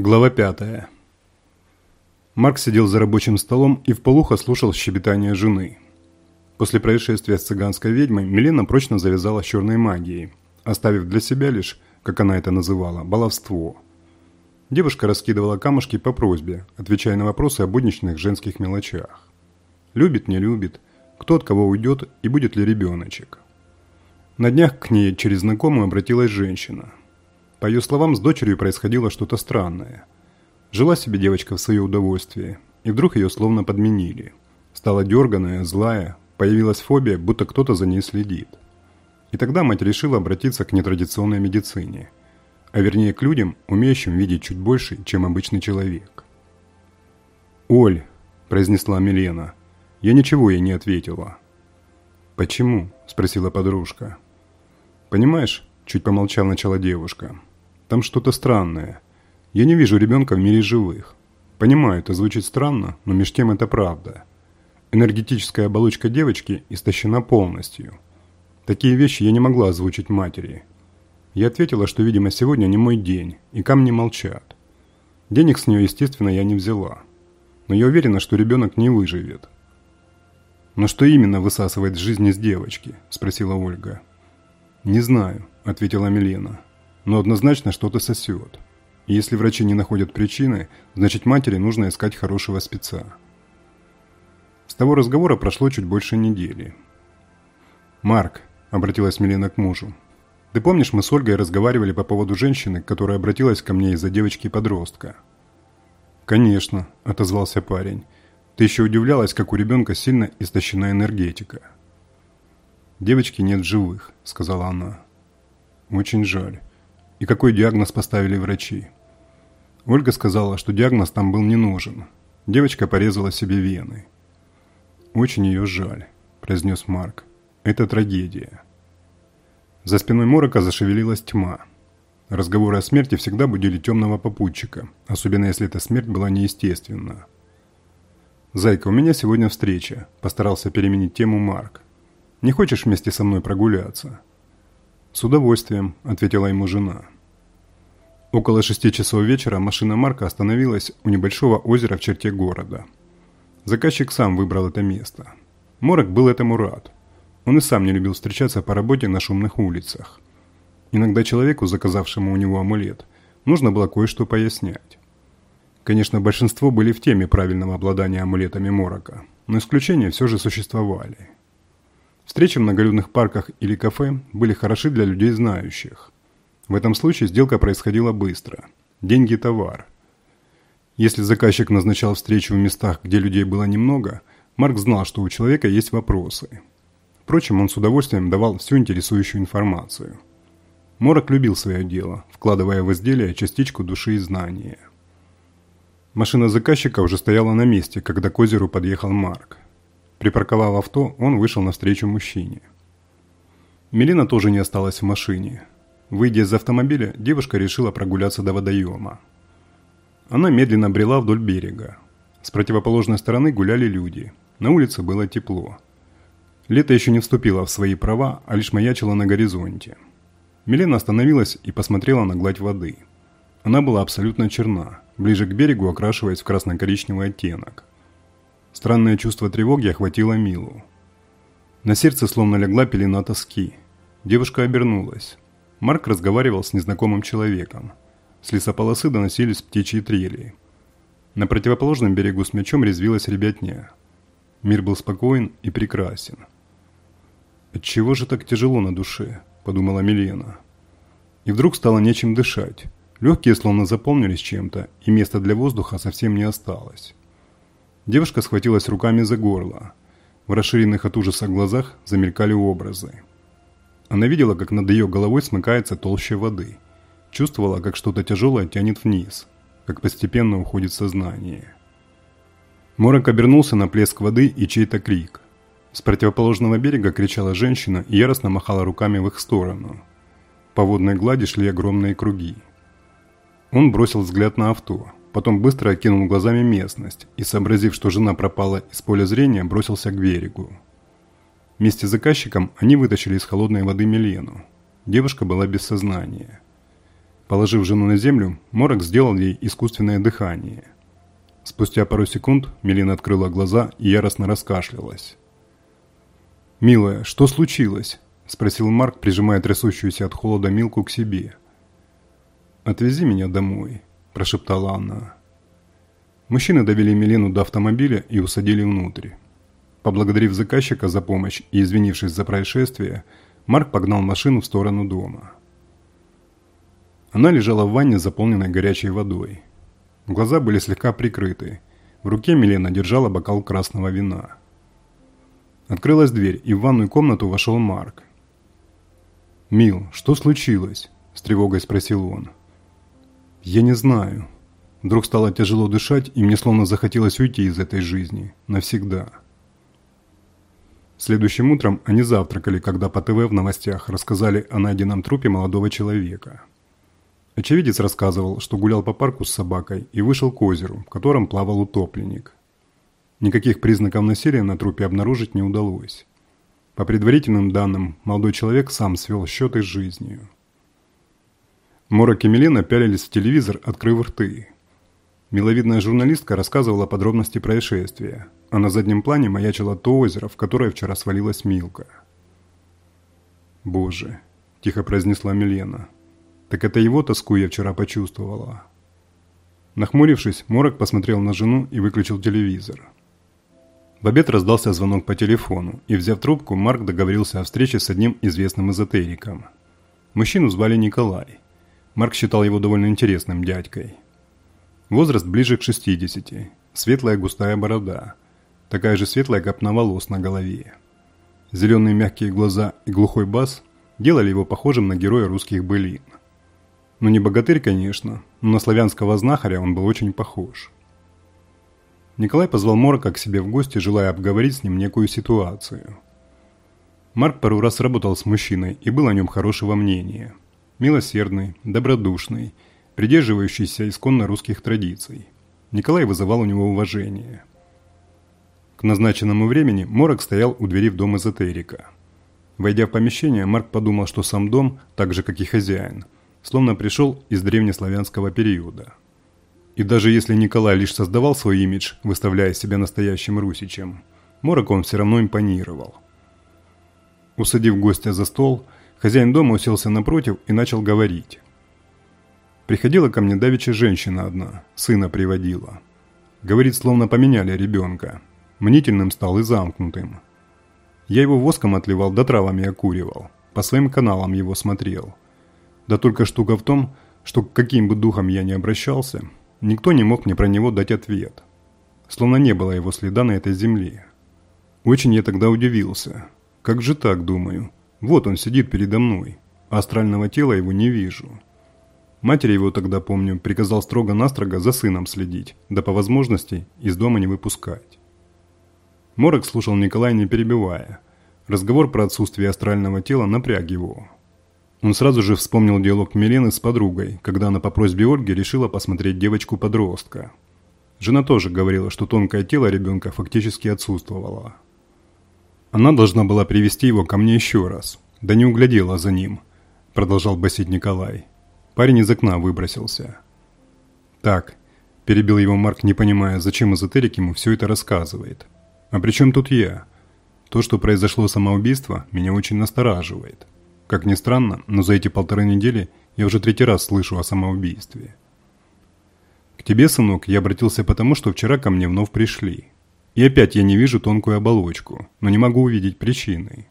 Глава 5. Марк сидел за рабочим столом и вполуха слушал щебетание жены. После происшествия с цыганской ведьмой Милена прочно завязала с черной магией, оставив для себя лишь, как она это называла, баловство. Девушка раскидывала камушки по просьбе, отвечая на вопросы о будничных женских мелочах. Любит, не любит, кто от кого уйдет и будет ли ребеночек. На днях к ней через знакомую обратилась женщина – по ее словам, с дочерью происходило что-то странное. Жила себе девочка в свое удовольствие, и вдруг ее словно подменили. Стала дерганая, злая, появилась фобия, будто кто-то за ней следит. И тогда мать решила обратиться к нетрадиционной медицине, а вернее к людям, умеющим видеть чуть больше, чем обычный человек. «Оль», – произнесла Милена, – я ничего ей не ответила. «Почему?» – спросила подружка. «Понимаешь», – чуть помолчав начала девушка – там что-то странное. Я не вижу ребенка в мире живых. Понимаю, это звучит странно, но меж тем это правда. Энергетическая оболочка девочки истощена полностью. Такие вещи я не могла озвучить матери. Я ответила, что, видимо, сегодня не мой день, и камни молчат. Денег с нее, естественно, я не взяла. Но я уверена, что ребенок не выживет. «Но что именно высасывает жизнь из девочки?» – спросила Ольга. «Не знаю», – ответила Милена но однозначно что-то сосет. И если врачи не находят причины, значит матери нужно искать хорошего спеца. С того разговора прошло чуть больше недели. «Марк», – обратилась Милена к мужу, – «ты помнишь, мы с Ольгой разговаривали по поводу женщины, которая обратилась ко мне из-за девочки-подростка?» «Конечно», – отозвался парень. «Ты еще удивлялась, как у ребенка сильно истощена энергетика». «Девочки нет живых», – сказала она. «Очень жаль и какой диагноз поставили врачи. Ольга сказала, что диагноз там был не нужен. Девочка порезала себе вены. «Очень ее жаль», – произнес Марк. «Это трагедия». За спиной Морока зашевелилась тьма. Разговоры о смерти всегда будили темного попутчика, особенно если эта смерть была неестественна. «Зайка, у меня сегодня встреча», – постарался переменить тему Марк. «Не хочешь вместе со мной прогуляться?» «С удовольствием», – ответила ему жена. Около шести часов вечера машина Марка остановилась у небольшого озера в черте города. Заказчик сам выбрал это место. Морок был этому рад. Он и сам не любил встречаться по работе на шумных улицах. Иногда человеку, заказавшему у него амулет, нужно было кое-что пояснять. Конечно, большинство были в теме правильного обладания амулетами Морока, но исключения все же существовали. Встречи в многолюдных парках или кафе были хороши для людей знающих. В этом случае сделка происходила быстро. Деньги – товар. Если заказчик назначал встречу в местах, где людей было немного, Марк знал, что у человека есть вопросы. Впрочем, он с удовольствием давал всю интересующую информацию. Морок любил свое дело, вкладывая в изделие частичку души и знания. Машина заказчика уже стояла на месте, когда к озеру подъехал Марк. Припарковав авто, он вышел навстречу мужчине. Мелина тоже не осталась в машине. Выйдя из автомобиля, девушка решила прогуляться до водоема. Она медленно брела вдоль берега. С противоположной стороны гуляли люди. На улице было тепло. Лето еще не вступило в свои права, а лишь маячило на горизонте. Милена остановилась и посмотрела на гладь воды. Она была абсолютно черна, ближе к берегу окрашиваясь в красно-коричневый оттенок. Странное чувство тревоги охватило Милу. На сердце словно легла пелена тоски. Девушка обернулась. Марк разговаривал с незнакомым человеком. С лесополосы доносились птичьи трели. На противоположном берегу с мячом резвилась ребятня. Мир был спокоен и прекрасен. «Отчего же так тяжело на душе?» – подумала Милена. И вдруг стало нечем дышать. Легкие словно заполнились чем-то, и места для воздуха совсем не осталось. Девушка схватилась руками за горло. В расширенных от ужаса глазах замелькали образы. Она видела, как над ее головой смыкается толща воды. Чувствовала, как что-то тяжелое тянет вниз, как постепенно уходит сознание. Морок обернулся на плеск воды и чей-то крик. С противоположного берега кричала женщина и яростно махала руками в их сторону. По водной глади шли огромные круги. Он бросил взгляд на авто – Потом быстро окинул глазами местность и, сообразив, что жена пропала из поля зрения, бросился к берегу. Вместе с заказчиком они вытащили из холодной воды Милену. Девушка была без сознания. Положив жену на землю, Морок сделал ей искусственное дыхание. Спустя пару секунд Мелина открыла глаза и яростно раскашлялась. «Милая, что случилось?» – спросил Марк, прижимая трясущуюся от холода Милку к себе. «Отвези меня домой», – прошептала она. Мужчины довели Милену до автомобиля и усадили внутрь. Поблагодарив заказчика за помощь и извинившись за происшествие, Марк погнал машину в сторону дома. Она лежала в ванне, заполненной горячей водой. Глаза были слегка прикрыты. В руке Милена держала бокал красного вина. Открылась дверь, и в ванную комнату вошел Марк. «Мил, что случилось?» – с тревогой спросил он. «Я не знаю». Вдруг стало тяжело дышать, и мне словно захотелось уйти из этой жизни. Навсегда. Следующим утром они завтракали, когда по ТВ в новостях рассказали о найденном трупе молодого человека. Очевидец рассказывал, что гулял по парку с собакой и вышел к озеру, в котором плавал утопленник. Никаких признаков насилия на трупе обнаружить не удалось. По предварительным данным, молодой человек сам свел счеты с жизнью. Морок и Милена пялились в телевизор, открыв рты. Миловидная журналистка рассказывала подробности происшествия, а на заднем плане маячило то озеро, в которое вчера свалилась Милка. «Боже», – тихо произнесла Милена, так это его тоску я вчера почувствовала. Нахмурившись, Морок посмотрел на жену и выключил телевизор. В обед раздался звонок по телефону, и, взяв трубку, Марк договорился о встрече с одним известным эзотериком. Мужчину звали Николай. Марк считал его довольно интересным дядькой. Возраст ближе к 60, светлая густая борода, такая же светлая копна волос на голове. Зеленые мягкие глаза и глухой бас делали его похожим на героя русских былин. Ну не богатырь, конечно, но на славянского знахаря он был очень похож. Николай позвал Морока к себе в гости, желая обговорить с ним некую ситуацию. Марк пару раз работал с мужчиной и был о нем хорошего мнения. Милосердный, добродушный, придерживающийся исконно русских традиций. Николай вызывал у него уважение. К назначенному времени Морок стоял у двери в дом эзотерика. Войдя в помещение, Марк подумал, что сам дом, так же как и хозяин – словно пришел из древнеславянского периода. И даже если Николай лишь создавал свой имидж, выставляя себя настоящим русичем, Морок он все равно импонировал. Усадив гостя за стол, хозяин дома уселся напротив и начал говорить. Приходила ко мне давеча женщина одна, сына приводила. Говорит, словно поменяли ребенка. Мнительным стал и замкнутым. Я его воском отливал да травами окуривал. По своим каналам его смотрел – да только штука в том, что к каким бы духам я ни обращался, никто не мог мне про него дать ответ. Словно не было его следа на этой земле. Очень я тогда удивился. Как же так, думаю? Вот он сидит передо мной, астрального тела его не вижу. Матери его тогда, помню, приказал строго-настрого за сыном следить, да по возможности из дома не выпускать. Морок слушал Николая не перебивая. Разговор про отсутствие астрального тела напряг его. Он сразу же вспомнил диалог Милены с подругой, когда она по просьбе Ольги решила посмотреть девочку-подростка. Жена тоже говорила, что тонкое тело ребенка фактически отсутствовало. Она должна была привести его ко мне еще раз, да не углядела за ним, продолжал басить Николай. Парень из окна выбросился. Так, перебил его Марк, не понимая, зачем эзотерик ему все это рассказывает. А при чем тут я? То, что произошло самоубийство, меня очень настораживает. Как ни странно, но за эти полторы недели я уже третий раз слышу о самоубийстве. К тебе, сынок, я обратился потому, что вчера ко мне вновь пришли. И опять я не вижу тонкую оболочку, но не могу увидеть причины.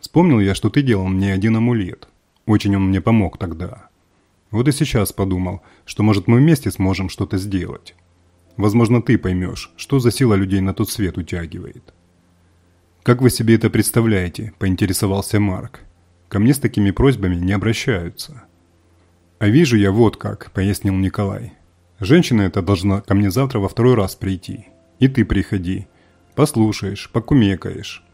Вспомнил я, что ты делал мне один амулет. Очень он мне помог тогда. Вот и сейчас подумал, что может мы вместе сможем что-то сделать. Возможно, ты поймешь, что за сила людей на тот свет утягивает. «Как вы себе это представляете?» – поинтересовался Марк. Ко мне с такими просьбами не обращаются. «А вижу я вот как», – пояснил Николай. «Женщина эта должна ко мне завтра во второй раз прийти. И ты приходи. Послушаешь, покумекаешь.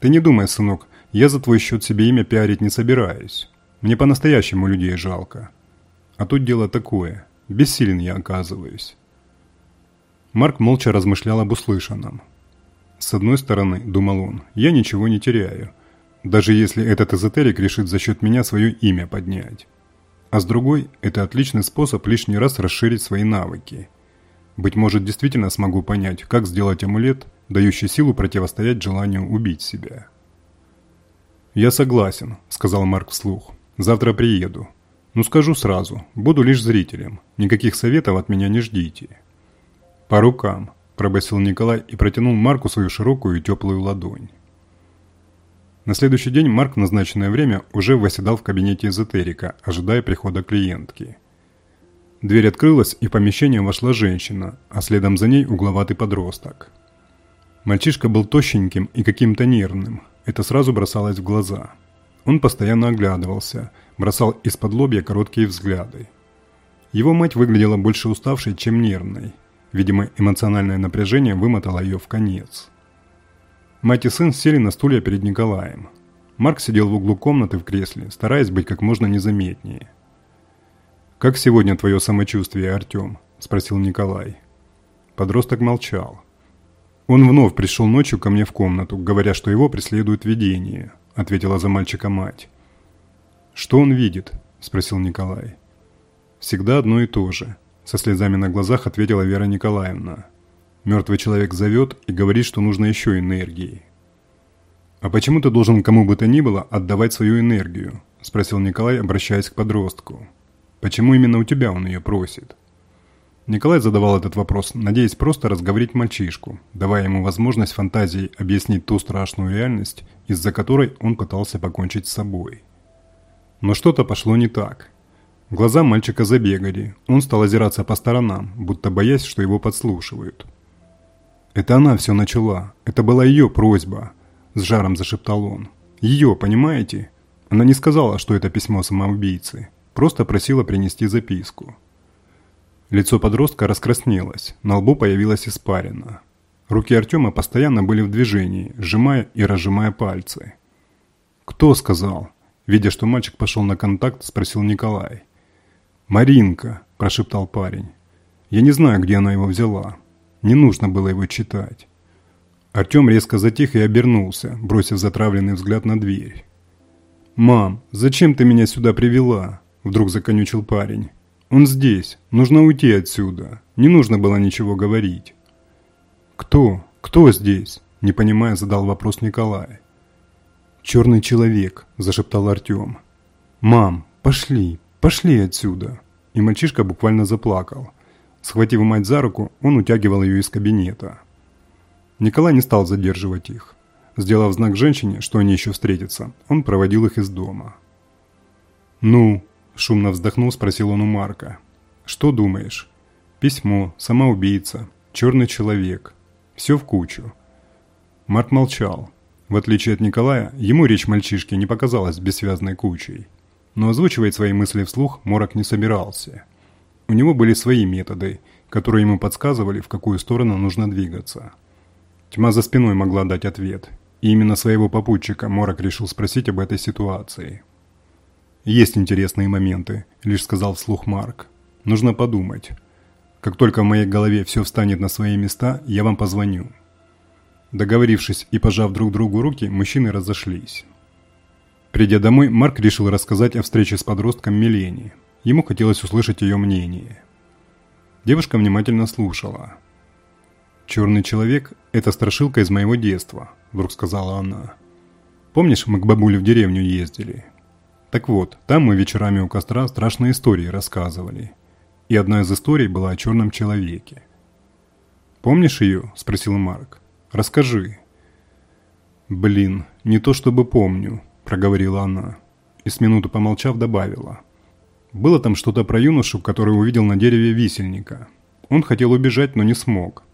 Ты не думай, сынок, я за твой счет себе имя пиарить не собираюсь. Мне по-настоящему людей жалко. А тут дело такое. Бессилен я оказываюсь». Марк молча размышлял об услышанном. «С одной стороны, — думал он, — я ничего не теряю» даже если этот эзотерик решит за счет меня свое имя поднять. А с другой, это отличный способ лишний раз расширить свои навыки. Быть может, действительно смогу понять, как сделать амулет, дающий силу противостоять желанию убить себя. «Я согласен», – сказал Марк вслух. «Завтра приеду. Ну скажу сразу, буду лишь зрителем. Никаких советов от меня не ждите». «По рукам», – пробасил Николай и протянул Марку свою широкую и теплую ладонь. На следующий день Марк в назначенное время уже восседал в кабинете эзотерика, ожидая прихода клиентки. Дверь открылась, и в помещение вошла женщина, а следом за ней угловатый подросток. Мальчишка был тощеньким и каким-то нервным. Это сразу бросалось в глаза. Он постоянно оглядывался, бросал из-под лобья короткие взгляды. Его мать выглядела больше уставшей, чем нервной. Видимо, эмоциональное напряжение вымотало ее в конец. Мать и сын сели на стулья перед Николаем. Марк сидел в углу комнаты в кресле, стараясь быть как можно незаметнее. «Как сегодня твое самочувствие, Артем?» – спросил Николай. Подросток молчал. «Он вновь пришел ночью ко мне в комнату, говоря, что его преследует видение», – ответила за мальчика мать. «Что он видит?» – спросил Николай. «Всегда одно и то же», – со слезами на глазах ответила Вера Николаевна. Мертвый человек зовет и говорит, что нужно еще энергии. «А почему ты должен кому бы то ни было отдавать свою энергию?» – спросил Николай, обращаясь к подростку. «Почему именно у тебя он ее просит?» Николай задавал этот вопрос, надеясь просто разговорить мальчишку, давая ему возможность фантазией объяснить ту страшную реальность, из-за которой он пытался покончить с собой. Но что-то пошло не так. Глаза мальчика забегали, он стал озираться по сторонам, будто боясь, что его подслушивают. «Это она все начала. Это была ее просьба», – с жаром зашептал он. «Ее, понимаете? Она не сказала, что это письмо самоубийцы. Просто просила принести записку». Лицо подростка раскраснелось, на лбу появилась испарина. Руки Артема постоянно были в движении, сжимая и разжимая пальцы. «Кто сказал?» Видя, что мальчик пошел на контакт, спросил Николай. «Маринка», – прошептал парень. «Я не знаю, где она его взяла. Не нужно было его читать. Артем резко затих и обернулся, бросив затравленный взгляд на дверь. «Мам, зачем ты меня сюда привела?» – вдруг законючил парень. «Он здесь. Нужно уйти отсюда. Не нужно было ничего говорить». «Кто? Кто здесь?» – не понимая, задал вопрос Николай. «Черный человек», – зашептал Артем. «Мам, пошли, пошли отсюда!» И мальчишка буквально заплакал – Схватив мать за руку, он утягивал ее из кабинета. Николай не стал задерживать их. Сделав знак женщине, что они еще встретятся, он проводил их из дома. «Ну?» – шумно вздохнул, спросил он у Марка. «Что думаешь?» «Письмо, самоубийца, черный человек. Все в кучу». Марк молчал. В отличие от Николая, ему речь мальчишки не показалась бессвязной кучей. Но озвучивать свои мысли вслух Морок не собирался – у него были свои методы, которые ему подсказывали, в какую сторону нужно двигаться. Тьма за спиной могла дать ответ, и именно своего попутчика Морок решил спросить об этой ситуации. «Есть интересные моменты», – лишь сказал вслух Марк. «Нужно подумать. Как только в моей голове все встанет на свои места, я вам позвоню». Договорившись и пожав друг другу руки, мужчины разошлись. Придя домой, Марк решил рассказать о встрече с подростком Милене – Ему хотелось услышать ее мнение. Девушка внимательно слушала. «Черный человек – это страшилка из моего детства», – вдруг сказала она. «Помнишь, мы к бабуле в деревню ездили? Так вот, там мы вечерами у костра страшные истории рассказывали. И одна из историй была о черном человеке. «Помнишь ее?» – спросил Марк. «Расскажи». «Блин, не то чтобы помню», – проговорила она. И с минуту помолчав добавила – было там что-то про юношу, который увидел на дереве висельника. Он хотел убежать, но не смог.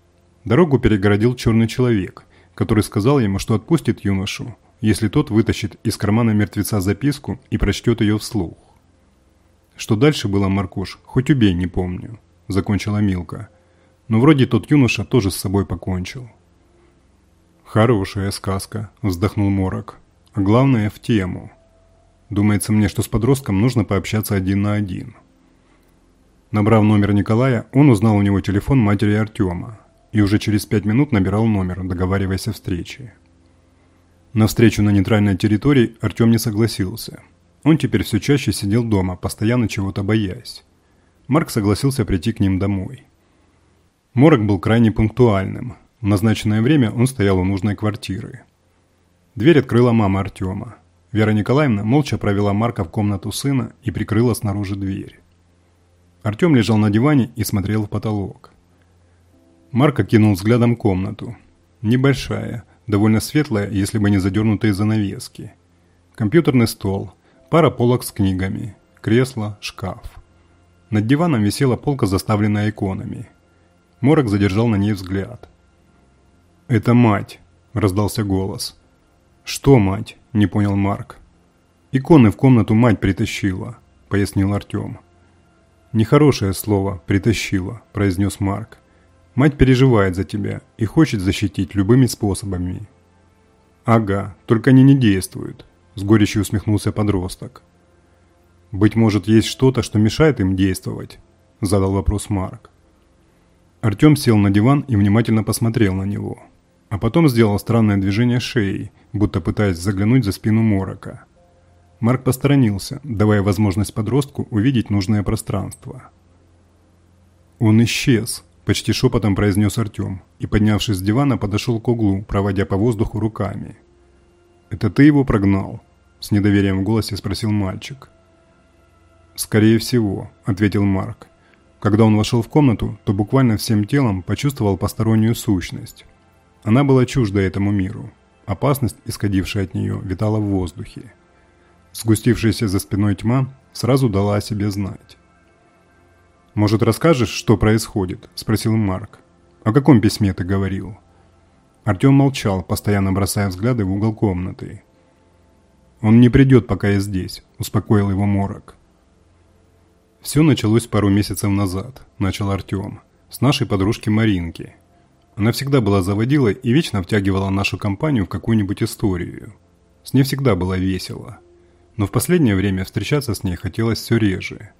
Дорогу перегородил черный человек, который сказал ему, что отпустит юношу, если тот вытащит из кармана мертвеца записку и прочтет ее вслух. Что дальше было, Маркуш, хоть убей, не помню, закончила Милка. Но вроде тот юноша тоже с собой покончил. Хорошая сказка, вздохнул Морок. А главное в тему – Думается мне, что с подростком нужно пообщаться один на один. Набрав номер Николая, он узнал у него телефон матери Артема и уже через пять минут набирал номер, договариваясь о встрече. На встречу на нейтральной территории Артем не согласился. Он теперь все чаще сидел дома, постоянно чего-то боясь. Марк согласился прийти к ним домой. Морок был крайне пунктуальным. В назначенное время он стоял у нужной квартиры. Дверь открыла мама Артема. Вера Николаевна молча провела Марка в комнату сына и прикрыла снаружи дверь. Артем лежал на диване и смотрел в потолок. Марк окинул взглядом комнату. Небольшая, довольно светлая, если бы не задернутые занавески. Компьютерный стол, пара полок с книгами, кресло, шкаф. Над диваном висела полка, заставленная иконами. Морок задержал на ней взгляд. «Это мать!» – раздался голос. «Что мать?» – не понял Марк. «Иконы в комнату мать притащила», – пояснил Артем. «Нехорошее слово «притащила», – произнес Марк. Мать переживает за тебя и хочет защитить любыми способами. Ага, только они не действуют, с горечью усмехнулся подросток. Быть может, есть что-то, что мешает им действовать? Задал вопрос Марк. Артем сел на диван и внимательно посмотрел на него. А потом сделал странное движение шеей, будто пытаясь заглянуть за спину Морока. Марк посторонился, давая возможность подростку увидеть нужное пространство. Он исчез, Почти шепотом произнес Артем и, поднявшись с дивана, подошел к углу, проводя по воздуху руками. «Это ты его прогнал?» – с недоверием в голосе спросил мальчик. «Скорее всего», – ответил Марк. Когда он вошел в комнату, то буквально всем телом почувствовал постороннюю сущность. Она была чужда этому миру. Опасность, исходившая от нее, витала в воздухе. Сгустившаяся за спиной тьма сразу дала о себе знать. «Может, расскажешь, что происходит?» – спросил Марк. «О каком письме ты говорил?» Артем молчал, постоянно бросая взгляды в угол комнаты. «Он не придет, пока я здесь», – успокоил его Морок. «Все началось пару месяцев назад», – начал Артем, – «с нашей подружки Маринки. Она всегда была заводилой и вечно втягивала нашу компанию в какую-нибудь историю. С ней всегда было весело. Но в последнее время встречаться с ней хотелось все реже.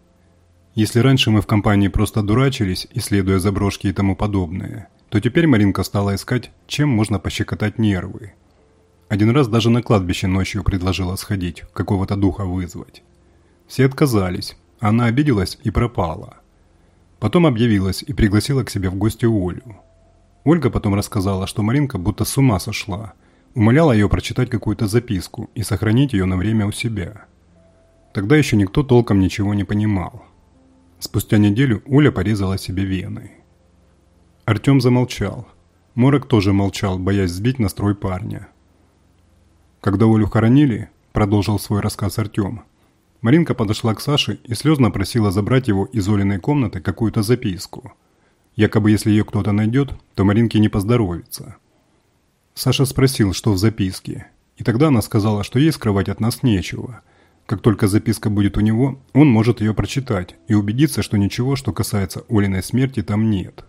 Если раньше мы в компании просто дурачились, исследуя заброшки и тому подобное, то теперь Маринка стала искать, чем можно пощекотать нервы. Один раз даже на кладбище ночью предложила сходить, какого-то духа вызвать. Все отказались, она обиделась и пропала. Потом объявилась и пригласила к себе в гости Олю. Ольга потом рассказала, что Маринка будто с ума сошла, умоляла ее прочитать какую-то записку и сохранить ее на время у себя. Тогда еще никто толком ничего не понимал. Спустя неделю Оля порезала себе вены. Артем замолчал. Морок тоже молчал, боясь сбить настрой парня. Когда Олю хоронили, продолжил свой рассказ Артем, Маринка подошла к Саше и слезно просила забрать его из Олиной комнаты какую-то записку. Якобы если ее кто-то найдет, то Маринке не поздоровится. Саша спросил, что в записке, и тогда она сказала, что ей скрывать от нас нечего – как только записка будет у него, он может ее прочитать и убедиться, что ничего, что касается Олиной смерти, там нет.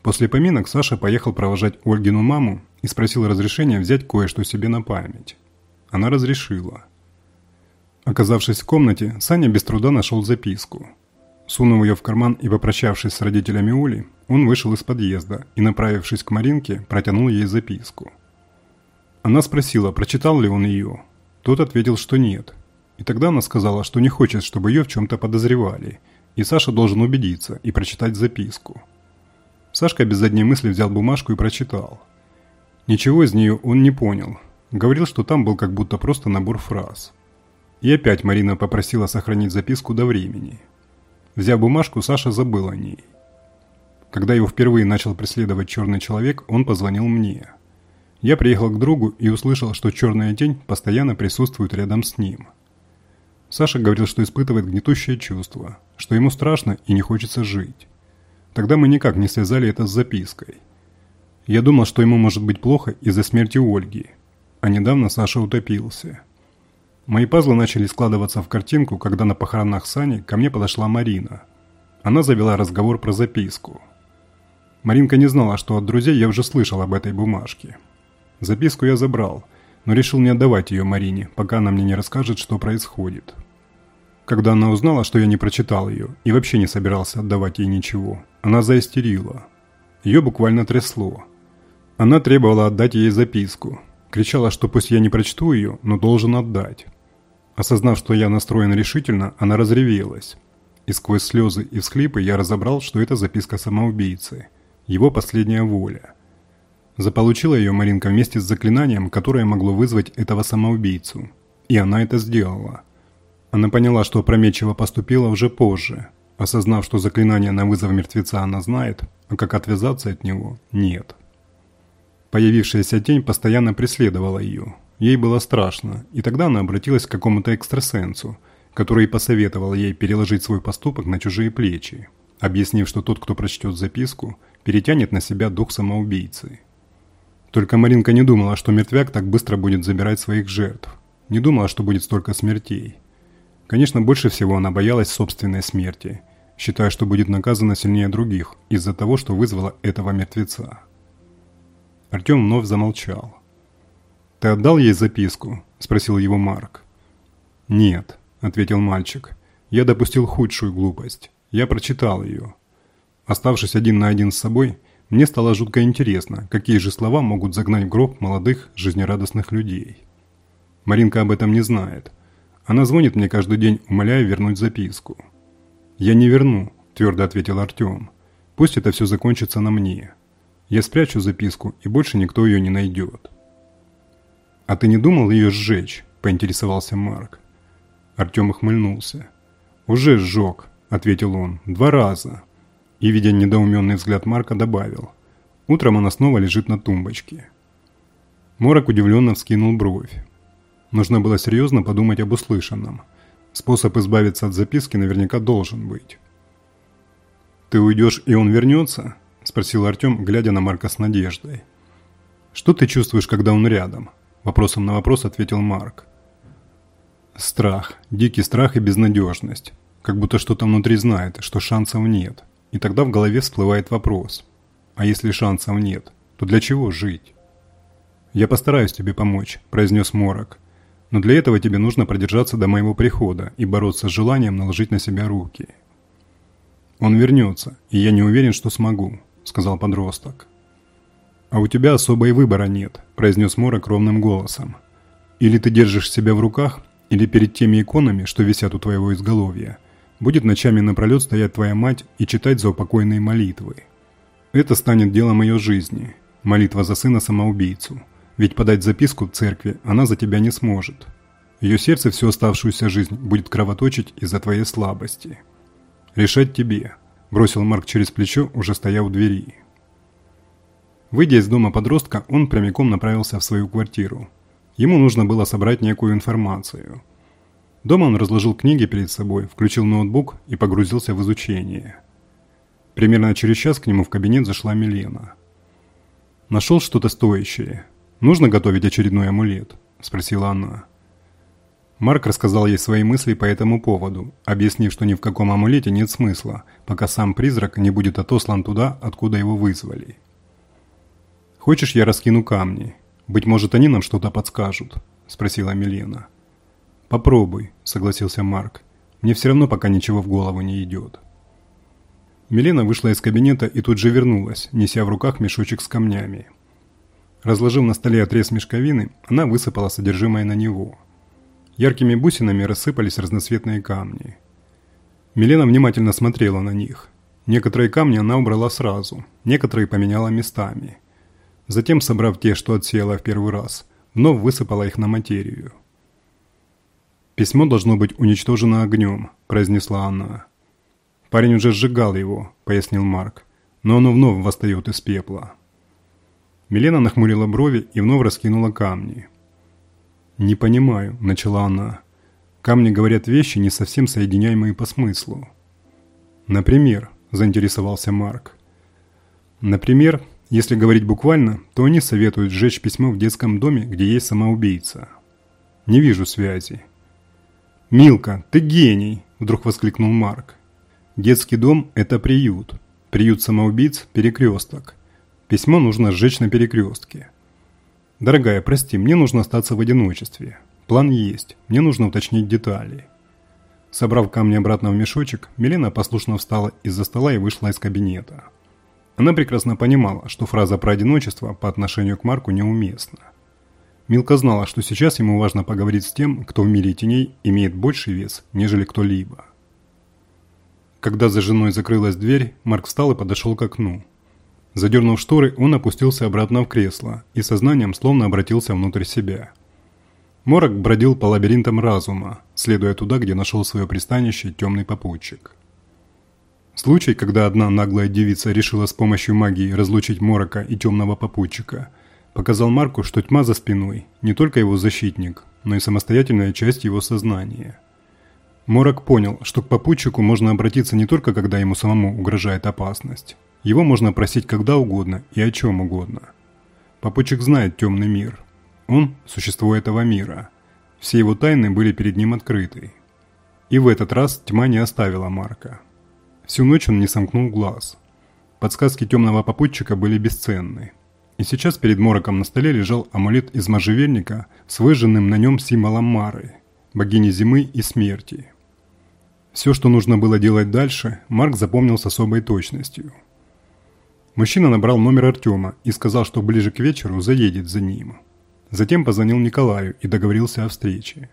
После поминок Саша поехал провожать Ольгину маму и спросил разрешения взять кое-что себе на память. Она разрешила. Оказавшись в комнате, Саня без труда нашел записку. Сунув ее в карман и попрощавшись с родителями Оли, он вышел из подъезда и, направившись к Маринке, протянул ей записку. Она спросила, прочитал ли он ее. Тот ответил, что нет, и тогда она сказала, что не хочет, чтобы ее в чем-то подозревали, и Саша должен убедиться и прочитать записку. Сашка без задней мысли взял бумажку и прочитал. Ничего из нее он не понял. Говорил, что там был как будто просто набор фраз. И опять Марина попросила сохранить записку до времени. Взяв бумажку, Саша забыл о ней. Когда его впервые начал преследовать черный человек, он позвонил мне. Я приехал к другу и услышал, что черная тень постоянно присутствует рядом с ним – Саша говорил, что испытывает гнетущее чувство, что ему страшно и не хочется жить. Тогда мы никак не связали это с запиской. Я думал, что ему может быть плохо из-за смерти Ольги, а недавно Саша утопился. Мои пазлы начали складываться в картинку, когда на похоронах Сани ко мне подошла Марина. Она завела разговор про записку. Маринка не знала, что от друзей я уже слышал об этой бумажке. Записку я забрал – но решил не отдавать ее Марине, пока она мне не расскажет, что происходит. Когда она узнала, что я не прочитал ее и вообще не собирался отдавать ей ничего, она заистерила. Ее буквально трясло. Она требовала отдать ей записку. Кричала, что пусть я не прочту ее, но должен отдать. Осознав, что я настроен решительно, она разревелась. И сквозь слезы и всхлипы я разобрал, что это записка самоубийцы. Его последняя воля. Заполучила ее Маринка вместе с заклинанием, которое могло вызвать этого самоубийцу. И она это сделала. Она поняла, что опрометчиво поступила уже позже, осознав, что заклинание на вызов мертвеца она знает, а как отвязаться от него – нет. Появившаяся тень постоянно преследовала ее – Ей было страшно, и тогда она обратилась к какому-то экстрасенсу, который посоветовал ей переложить свой поступок на чужие плечи, объяснив, что тот, кто прочтет записку, перетянет на себя дух самоубийцы. Только Маринка не думала, что мертвяк так быстро будет забирать своих жертв. Не думала, что будет столько смертей. Конечно, больше всего она боялась собственной смерти, считая, что будет наказана сильнее других из-за того, что вызвала этого мертвеца. Артем вновь замолчал. «Ты отдал ей записку?» – спросил его Марк. «Нет», – ответил мальчик. «Я допустил худшую глупость. Я прочитал ее. Оставшись один на один с собой, мне стало жутко интересно, какие же слова могут загнать в гроб молодых, жизнерадостных людей. Маринка об этом не знает. Она звонит мне каждый день, умоляя вернуть записку. «Я не верну», – твердо ответил Артем. «Пусть это все закончится на мне. Я спрячу записку, и больше никто ее не найдет». «А ты не думал ее сжечь?» – поинтересовался Марк. Артем ухмыльнулся. «Уже сжег», – ответил он, – «два раза». И, видя недоуменный взгляд Марка, добавил. «Утром она снова лежит на тумбочке». Морок удивленно вскинул бровь. Нужно было серьезно подумать об услышанном. Способ избавиться от записки наверняка должен быть. «Ты уйдешь, и он вернется?» – спросил Артем, глядя на Марка с надеждой. «Что ты чувствуешь, когда он рядом?» Вопросом на вопрос ответил Марк. Страх, дикий страх и безнадежность. Как будто что-то внутри знает, что шансов нет. И тогда в голове всплывает вопрос. А если шансов нет, то для чего жить? «Я постараюсь тебе помочь», – произнес Морок. «Но для этого тебе нужно продержаться до моего прихода и бороться с желанием наложить на себя руки». «Он вернется, и я не уверен, что смогу», – сказал подросток. «А у тебя особо и выбора нет», – произнес Морок ровным голосом. «Или ты держишь себя в руках, или перед теми иконами, что висят у твоего изголовья, будет ночами напролет стоять твоя мать и читать заупокойные молитвы. Это станет делом ее жизни, молитва за сына-самоубийцу, ведь подать записку в церкви она за тебя не сможет. Ее сердце всю оставшуюся жизнь будет кровоточить из-за твоей слабости. Решать тебе», – бросил Марк через плечо, уже стоя у двери. Выйдя из дома подростка, он прямиком направился в свою квартиру. Ему нужно было собрать некую информацию. Дома он разложил книги перед собой, включил ноутбук и погрузился в изучение. Примерно через час к нему в кабинет зашла Милена. «Нашел что-то стоящее. Нужно готовить очередной амулет?» – спросила она. Марк рассказал ей свои мысли по этому поводу, объяснив, что ни в каком амулете нет смысла, пока сам призрак не будет отослан туда, откуда его вызвали. «Хочешь, я раскину камни? Быть может, они нам что-то подскажут?» – спросила Милена. «Попробуй», – согласился Марк. «Мне все равно пока ничего в голову не идет». Милена вышла из кабинета и тут же вернулась, неся в руках мешочек с камнями. Разложив на столе отрез мешковины, она высыпала содержимое на него. Яркими бусинами рассыпались разноцветные камни. Милена внимательно смотрела на них. Некоторые камни она убрала сразу, некоторые поменяла местами – Затем, собрав те, что отсеяла в первый раз, вновь высыпала их на материю. «Письмо должно быть уничтожено огнем», – произнесла она. «Парень уже сжигал его», – пояснил Марк, – «но оно вновь восстает из пепла». Милена нахмурила брови и вновь раскинула камни. «Не понимаю», – начала она. «Камни говорят вещи, не совсем соединяемые по смыслу». «Например», – заинтересовался Марк. «Например, если говорить буквально, то они советуют сжечь письмо в детском доме, где есть самоубийца. Не вижу связи. «Милка, ты гений!» – вдруг воскликнул Марк. «Детский дом – это приют. Приют самоубийц – перекресток. Письмо нужно сжечь на перекрестке. Дорогая, прости, мне нужно остаться в одиночестве. План есть, мне нужно уточнить детали». Собрав камни обратно в мешочек, Милена послушно встала из-за стола и вышла из кабинета. Она прекрасно понимала, что фраза про одиночество по отношению к Марку неуместна. Милка знала, что сейчас ему важно поговорить с тем, кто в мире теней имеет больший вес, нежели кто-либо. Когда за женой закрылась дверь, Марк встал и подошел к окну. Задернув шторы, он опустился обратно в кресло и сознанием словно обратился внутрь себя. Морок бродил по лабиринтам разума, следуя туда, где нашел свое пристанище темный попутчик. Случай, когда одна наглая девица решила с помощью магии разлучить Морока и темного попутчика, показал Марку, что тьма за спиной не только его защитник, но и самостоятельная часть его сознания. Морок понял, что к попутчику можно обратиться не только когда ему самому угрожает опасность. Его можно просить когда угодно и о чем угодно. Попутчик знает темный мир – он – существо этого мира. Все его тайны были перед ним открыты. И в этот раз тьма не оставила Марка. Всю ночь он не сомкнул глаз. Подсказки темного попутчика были бесценны. И сейчас перед Мороком на столе лежал амулет из можжевельника с выжженным на нем символом Мары, богини зимы и смерти. Все, что нужно было делать дальше, Марк запомнил с особой точностью. Мужчина набрал номер Артема и сказал, что ближе к вечеру заедет за ним. Затем позвонил Николаю и договорился о встрече.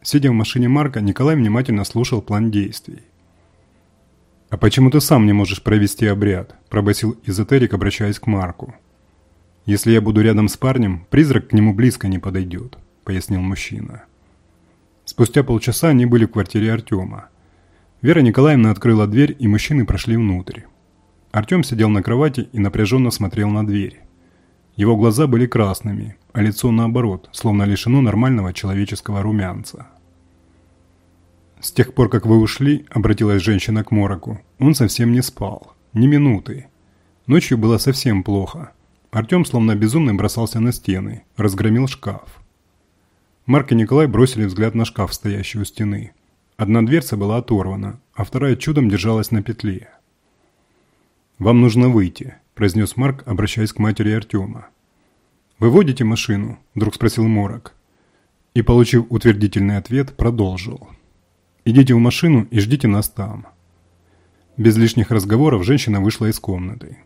Сидя в машине Марка, Николай внимательно слушал план действий. «А почему ты сам не можешь провести обряд?» – пробасил эзотерик, обращаясь к Марку. «Если я буду рядом с парнем, призрак к нему близко не подойдет», – пояснил мужчина. Спустя полчаса они были в квартире Артема. Вера Николаевна открыла дверь, и мужчины прошли внутрь. Артем сидел на кровати и напряженно смотрел на дверь. Его глаза были красными, а лицо наоборот, словно лишено нормального человеческого румянца. «С тех пор, как вы ушли», — обратилась женщина к Мороку, — «он совсем не спал. Ни минуты. Ночью было совсем плохо. Артем словно безумный бросался на стены, разгромил шкаф. Марк и Николай бросили взгляд на шкаф, стоящий у стены. Одна дверца была оторвана, а вторая чудом держалась на петле. «Вам нужно выйти», – произнес Марк, обращаясь к матери Артема. «Вы водите машину?» – вдруг спросил Морок. И, получив утвердительный ответ, продолжил. «Идите в машину и ждите нас там». Без лишних разговоров женщина вышла из комнаты.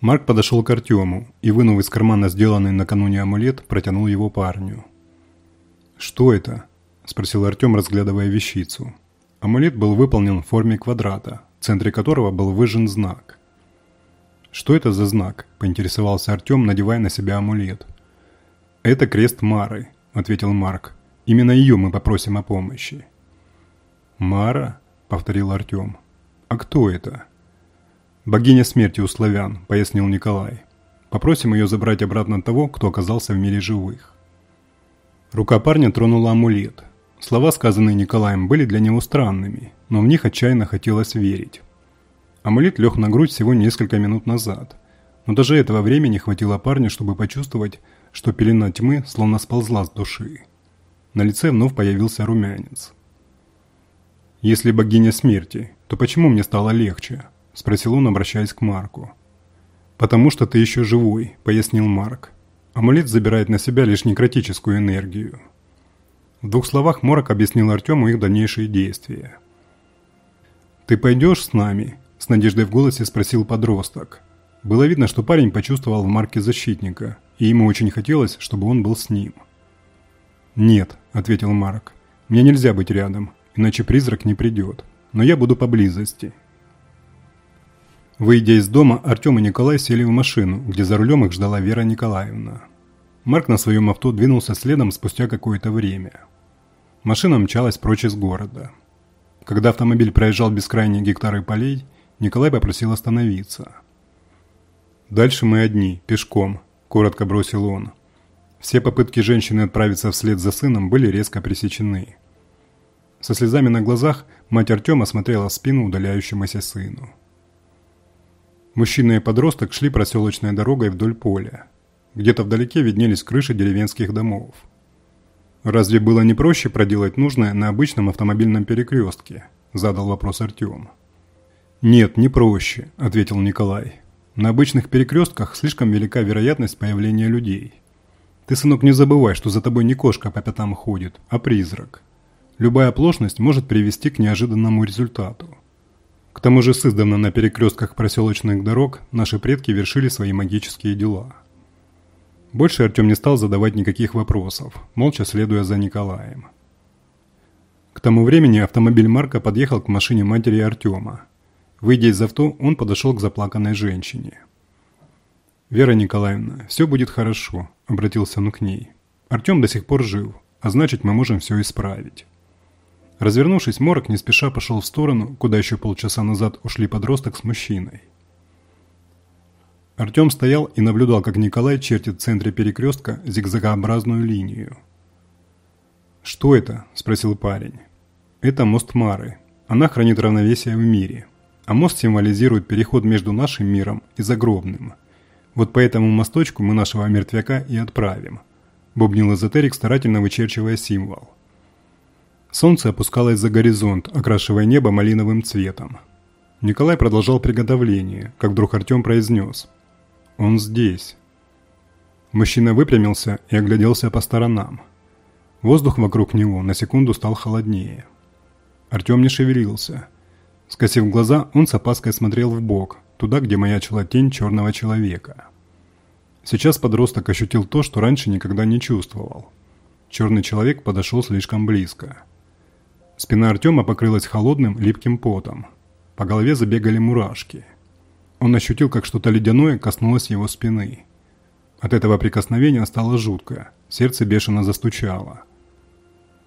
Марк подошел к Артему и, вынув из кармана сделанный накануне амулет, протянул его парню. «Что это?» – спросил Артем, разглядывая вещицу. Амулет был выполнен в форме квадрата, в центре которого был выжжен знак. «Что это за знак?» – поинтересовался Артем, надевая на себя амулет. «Это крест Мары», – ответил Марк. «Именно ее мы попросим о помощи». «Мара?» – повторил Артем. «А кто это?» «Богиня смерти у славян», – пояснил Николай. «Попросим ее забрать обратно того, кто оказался в мире живых». Рука парня тронула амулет. Слова, сказанные Николаем, были для него странными, но в них отчаянно хотелось верить. Амулет лег на грудь всего несколько минут назад. Но даже этого времени хватило парню, чтобы почувствовать, что пелена тьмы словно сползла с души. На лице вновь появился румянец. «Если богиня смерти, то почему мне стало легче?» – спросил он, обращаясь к Марку. «Потому что ты еще живой», – пояснил Марк. «Амулет забирает на себя лишь некротическую энергию». В двух словах Морок объяснил Артему их дальнейшие действия. «Ты пойдешь с нами?» – с надеждой в голосе спросил подросток. Было видно, что парень почувствовал в Марке защитника, и ему очень хотелось, чтобы он был с ним. «Нет», – ответил Марк, – «мне нельзя быть рядом, иначе призрак не придет, но я буду поблизости». Выйдя из дома, Артем и Николай сели в машину, где за рулем их ждала Вера Николаевна. Марк на своем авто двинулся следом спустя какое-то время. Машина мчалась прочь из города. Когда автомобиль проезжал бескрайние гектары полей, Николай попросил остановиться. «Дальше мы одни, пешком», – коротко бросил он. Все попытки женщины отправиться вслед за сыном были резко пресечены. Со слезами на глазах мать Артема смотрела в спину удаляющемуся сыну. Мужчина и подросток шли проселочной дорогой вдоль поля. Где-то вдалеке виднелись крыши деревенских домов. «Разве было не проще проделать нужное на обычном автомобильном перекрестке?» – задал вопрос Артем. «Нет, не проще», – ответил Николай. «На обычных перекрестках слишком велика вероятность появления людей. Ты, сынок, не забывай, что за тобой не кошка по пятам ходит, а призрак. Любая оплошность может привести к неожиданному результату. К тому же с на перекрестках проселочных дорог наши предки вершили свои магические дела». Больше Артем не стал задавать никаких вопросов, молча следуя за Николаем. К тому времени автомобиль Марка подъехал к машине матери Артема. Выйдя из авто, он подошел к заплаканной женщине. «Вера Николаевна, все будет хорошо», – обратился он к ней. «Артем до сих пор жив, а значит, мы можем все исправить». Развернувшись, Морок не спеша пошел в сторону, куда еще полчаса назад ушли подросток с мужчиной. Артем стоял и наблюдал, как Николай чертит в центре перекрестка зигзагообразную линию. «Что это?» – спросил парень. «Это мост Мары. Она хранит равновесие в мире. А мост символизирует переход между нашим миром и загробным. Вот по этому мосточку мы нашего мертвяка и отправим», – бубнил эзотерик, старательно вычерчивая символ. Солнце опускалось за горизонт, окрашивая небо малиновым цветом. Николай продолжал приготовление, как вдруг Артем произнес «Он здесь». Мужчина выпрямился и огляделся по сторонам. Воздух вокруг него на секунду стал холоднее. Артем не шевелился. Скосив глаза, он с опаской смотрел в бок, туда, где маячила тень черного человека. Сейчас подросток ощутил то, что раньше никогда не чувствовал. Черный человек подошел слишком близко. Спина Артема покрылась холодным, липким потом. По голове забегали мурашки. Он ощутил, как что-то ледяное коснулось его спины. От этого прикосновения стало жутко, сердце бешено застучало.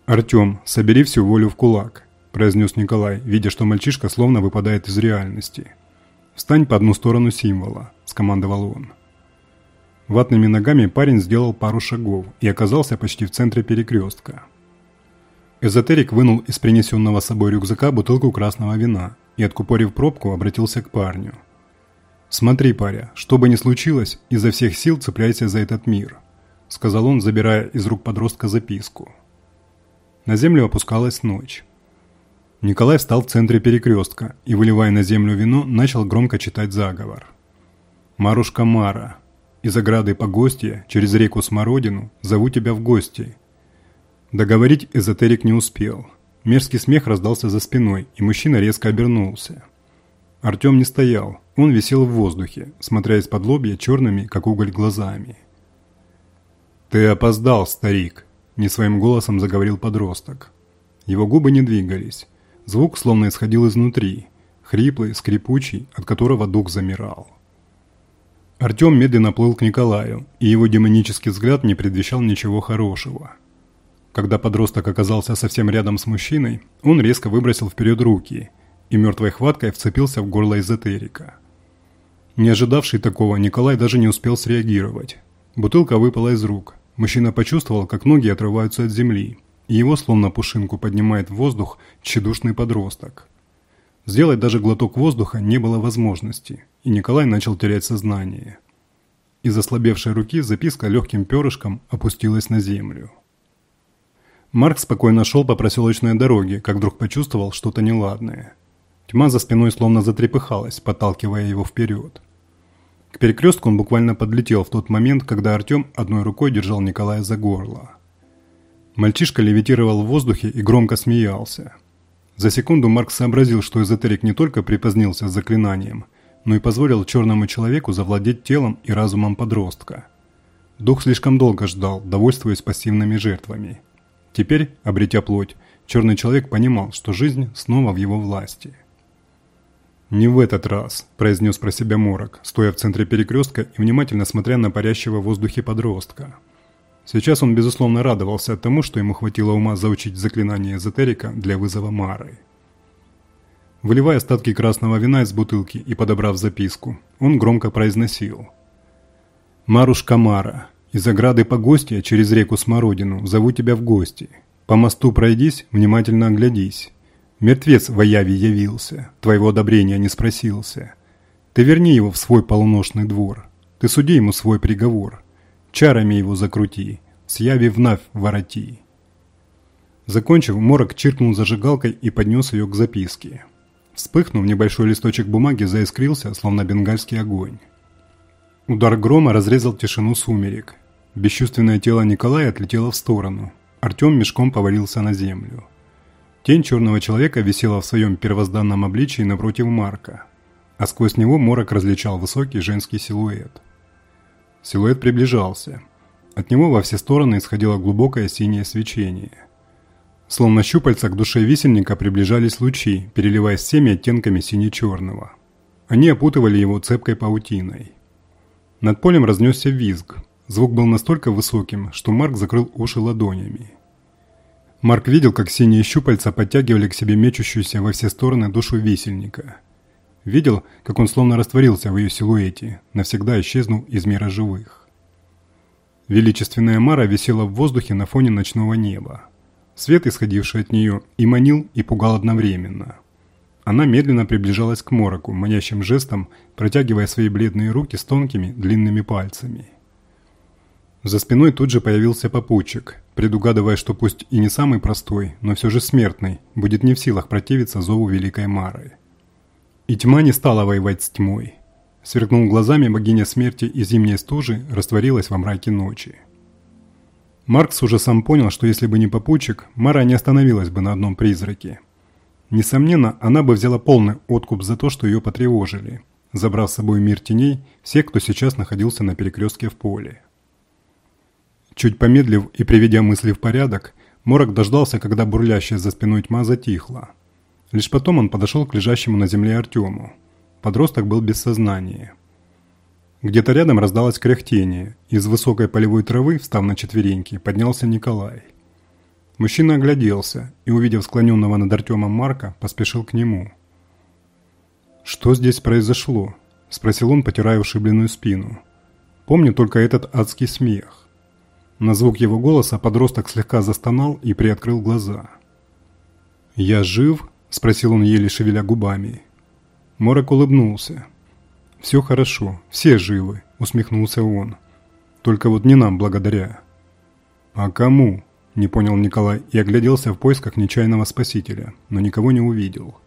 «Артем, собери всю волю в кулак», – произнес Николай, видя, что мальчишка словно выпадает из реальности. «Встань по одну сторону символа», – скомандовал он. Ватными ногами парень сделал пару шагов и оказался почти в центре перекрестка. Эзотерик вынул из принесенного с собой рюкзака бутылку красного вина и, откупорив пробку, обратился к парню. «Смотри, паря, что бы ни случилось, изо всех сил цепляйся за этот мир», – сказал он, забирая из рук подростка записку. На землю опускалась ночь. Николай встал в центре перекрестка и, выливая на землю вино, начал громко читать заговор. «Марушка Мара, из ограды погостья через реку Смородину зову тебя в гости. Договорить эзотерик не успел. Мерзкий смех раздался за спиной, и мужчина резко обернулся. Артем не стоял, он висел в воздухе, смотря из-под лобья черными, как уголь, глазами. «Ты опоздал, старик!» – не своим голосом заговорил подросток. Его губы не двигались. Звук словно исходил изнутри, хриплый, скрипучий, от которого дух замирал. Артем медленно плыл к Николаю, и его демонический взгляд не предвещал ничего хорошего. Когда подросток оказался совсем рядом с мужчиной, он резко выбросил вперед руки и мертвой хваткой вцепился в горло эзотерика. Не ожидавший такого, Николай даже не успел среагировать. Бутылка выпала из рук. Мужчина почувствовал, как ноги отрываются от земли, и его словно пушинку поднимает в воздух тщедушный подросток. Сделать даже глоток воздуха не было возможности, и Николай начал терять сознание. Из ослабевшей руки записка легким перышком опустилась на землю. Марк спокойно шел по проселочной дороге, как вдруг почувствовал что-то неладное. Тьма за спиной словно затрепыхалась, подталкивая его вперед. К перекрестку он буквально подлетел в тот момент, когда Артем одной рукой держал Николая за горло. Мальчишка левитировал в воздухе и громко смеялся. За секунду Марк сообразил, что эзотерик не только припозднился с заклинанием, но и позволил черному человеку завладеть телом и разумом подростка. Дух слишком долго ждал, довольствуясь пассивными жертвами – Теперь, обретя плоть, черный человек понимал, что жизнь снова в его власти. «Не в этот раз», – произнес про себя Морок, стоя в центре перекрестка и внимательно смотря на парящего в воздухе подростка. Сейчас он, безусловно, радовался тому, что ему хватило ума заучить заклинание эзотерика для вызова Мары. Выливая остатки красного вина из бутылки и подобрав записку, он громко произносил. «Марушка Мара, из ограды погостья через реку Смородину зову тебя в гости. По мосту пройдись, внимательно оглядись. Мертвец в Аяве явился, твоего одобрения не спросился. Ты верни его в свой полуношный двор, ты суди ему свой приговор. Чарами его закрути, с Яви вновь вороти. Закончив, Морок чиркнул зажигалкой и поднес ее к записке. Вспыхнув, небольшой листочек бумаги заискрился, словно бенгальский огонь. Удар грома разрезал тишину сумерек, Бесчувственное тело Николая отлетело в сторону. Артем мешком повалился на землю. Тень черного человека висела в своем первозданном обличии напротив Марка, а сквозь него Морок различал высокий женский силуэт. Силуэт приближался. От него во все стороны исходило глубокое синее свечение. Словно щупальца к душе висельника приближались лучи, переливаясь всеми оттенками сине-черного. Они опутывали его цепкой паутиной. Над полем разнесся визг. Звук был настолько высоким, что Марк закрыл уши ладонями. Марк видел, как синие щупальца подтягивали к себе мечущуюся во все стороны душу висельника. Видел, как он словно растворился в ее силуэте, навсегда исчезнув из мира живых. Величественная Мара висела в воздухе на фоне ночного неба. Свет, исходивший от нее, и манил, и пугал одновременно. Она медленно приближалась к мороку, манящим жестом, протягивая свои бледные руки с тонкими, длинными пальцами. За спиной тут же появился попутчик, предугадывая, что пусть и не самый простой, но все же смертный, будет не в силах противиться зову Великой Мары. И тьма не стала воевать с тьмой. Сверкнул глазами богиня смерти и зимней стужи растворилась во мраке ночи. Маркс уже сам понял, что если бы не попутчик, Мара не остановилась бы на одном призраке. Несомненно, она бы взяла полный откуп за то, что ее потревожили, забрав с собой мир теней всех, кто сейчас находился на перекрестке в поле. Чуть помедлив и приведя мысли в порядок, Морок дождался, когда бурлящая за спиной тьма затихла. Лишь потом он подошел к лежащему на земле Артему. Подросток был без сознания. Где-то рядом раздалось кряхтение. Из высокой полевой травы, встав на четвереньки, поднялся Николай. Мужчина огляделся и, увидев склоненного над Артемом Марка, поспешил к нему. «Что здесь произошло?» – спросил он, потирая ушибленную спину. «Помню только этот адский смех». На звук его голоса подросток слегка застонал и приоткрыл глаза. «Я жив?» – спросил он, еле шевеля губами. Морок улыбнулся. «Все хорошо, все живы», – усмехнулся он. «Только вот не нам благодаря». «А кому?» – не понял Николай и огляделся в поисках нечаянного спасителя, но никого не увидел.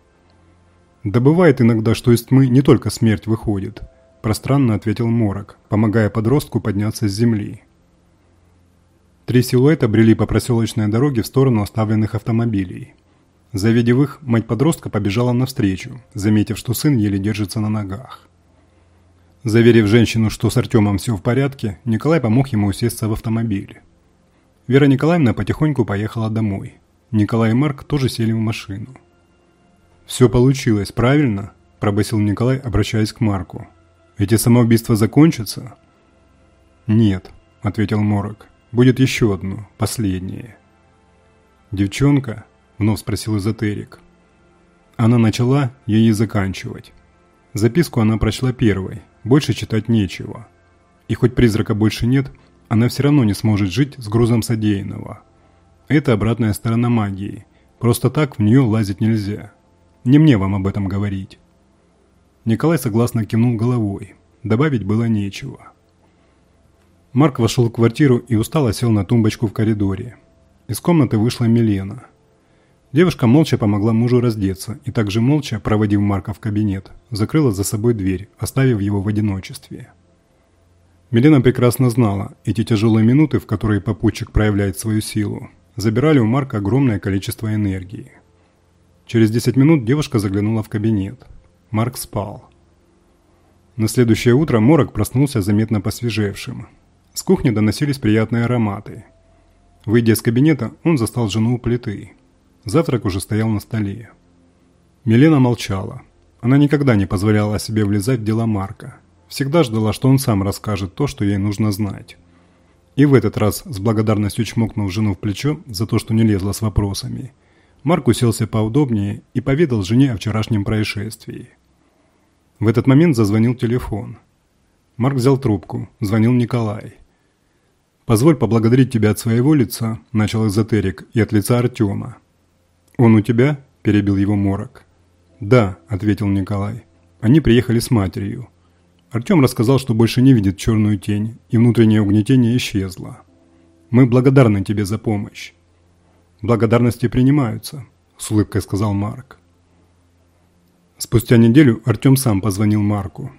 «Да бывает иногда, что из тьмы не только смерть выходит», – пространно ответил Морок, помогая подростку подняться с земли. Три силуэта брели по проселочной дороге в сторону оставленных автомобилей. Завидев их, мать подростка побежала навстречу, заметив, что сын еле держится на ногах. Заверив женщину, что с Артемом все в порядке, Николай помог ему усесться в автомобиль. Вера Николаевна потихоньку поехала домой. Николай и Марк тоже сели в машину. «Все получилось, правильно?» – пробасил Николай, обращаясь к Марку. «Эти самоубийства закончатся?» «Нет», – ответил Морок. «Будет еще одно, последнее». «Девчонка?» – вновь спросил эзотерик. Она начала, ей заканчивать. Записку она прочла первой – больше читать нечего. И хоть призрака больше нет, она все равно не сможет жить с грузом содеянного. Это обратная сторона магии. Просто так в нее лазить нельзя. Не мне вам об этом говорить. Николай согласно кивнул головой. Добавить было нечего. Марк вошел в квартиру и устало сел на тумбочку в коридоре. Из комнаты вышла Милена – Девушка молча помогла мужу раздеться и также молча, проводив Марка в кабинет, закрыла за собой дверь, оставив его в одиночестве. Милена прекрасно знала, эти тяжелые минуты, в которые попутчик проявляет свою силу, забирали у Марка огромное количество энергии. Через 10 минут девушка заглянула в кабинет. Марк спал. На следующее утро Морок проснулся заметно посвежевшим. С кухни доносились приятные ароматы. Выйдя из кабинета, он застал жену у плиты – Завтрак уже стоял на столе. Милена молчала. Она никогда не позволяла себе влезать в дела Марка. Всегда ждала, что он сам расскажет то, что ей нужно знать. И в этот раз, с благодарностью чмокнув жену в плечо за то, что не лезла с вопросами, Марк уселся поудобнее и поведал жене о вчерашнем происшествии. В этот момент зазвонил телефон. Марк взял трубку, звонил Николай. «Позволь поблагодарить тебя от своего лица», – начал эзотерик, – «и от лица Артема. «Он у тебя?» – перебил его Морок. «Да», – ответил Николай. «Они приехали с матерью». Артем рассказал, что больше не видит черную тень, и внутреннее угнетение исчезло. «Мы благодарны тебе за помощь». «Благодарности принимаются», – с улыбкой сказал Марк. Спустя неделю Артем сам позвонил Марку.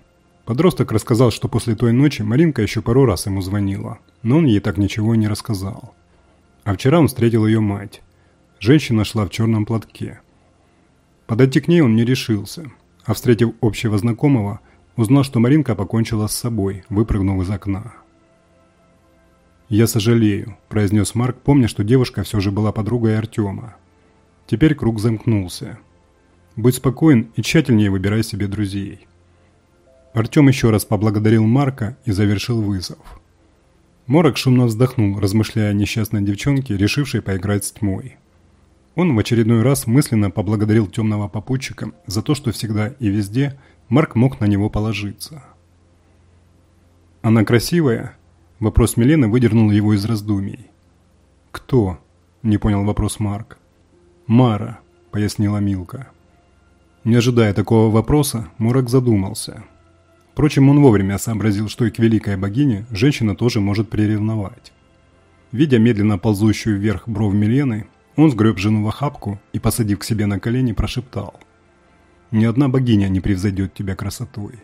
Подросток рассказал, что после той ночи Маринка еще пару раз ему звонила, но он ей так ничего не рассказал. А вчера он встретил ее мать. Женщина шла в черном платке. Подойти к ней он не решился, а встретив общего знакомого, узнал, что Маринка покончила с собой, выпрыгнув из окна. «Я сожалею», – произнес Марк, помня, что девушка все же была подругой Артема. Теперь круг замкнулся. Будь спокоен и тщательнее выбирай себе друзей. Артем еще раз поблагодарил Марка и завершил вызов. Морок шумно вздохнул, размышляя о несчастной девчонке, решившей поиграть с тьмой. Он в очередной раз мысленно поблагодарил темного попутчика за то, что всегда и везде Марк мог на него положиться. «Она красивая?» Вопрос Милены выдернул его из раздумий. «Кто?» – не понял вопрос Марк. «Мара», – пояснила Милка. Не ожидая такого вопроса, Морок задумался. Впрочем, он вовремя сообразил, что и к великой богине женщина тоже может приревновать. Видя медленно ползущую вверх бровь Милены, он сгреб жену в охапку и, посадив к себе на колени, прошептал. «Ни одна богиня не превзойдет тебя красотой».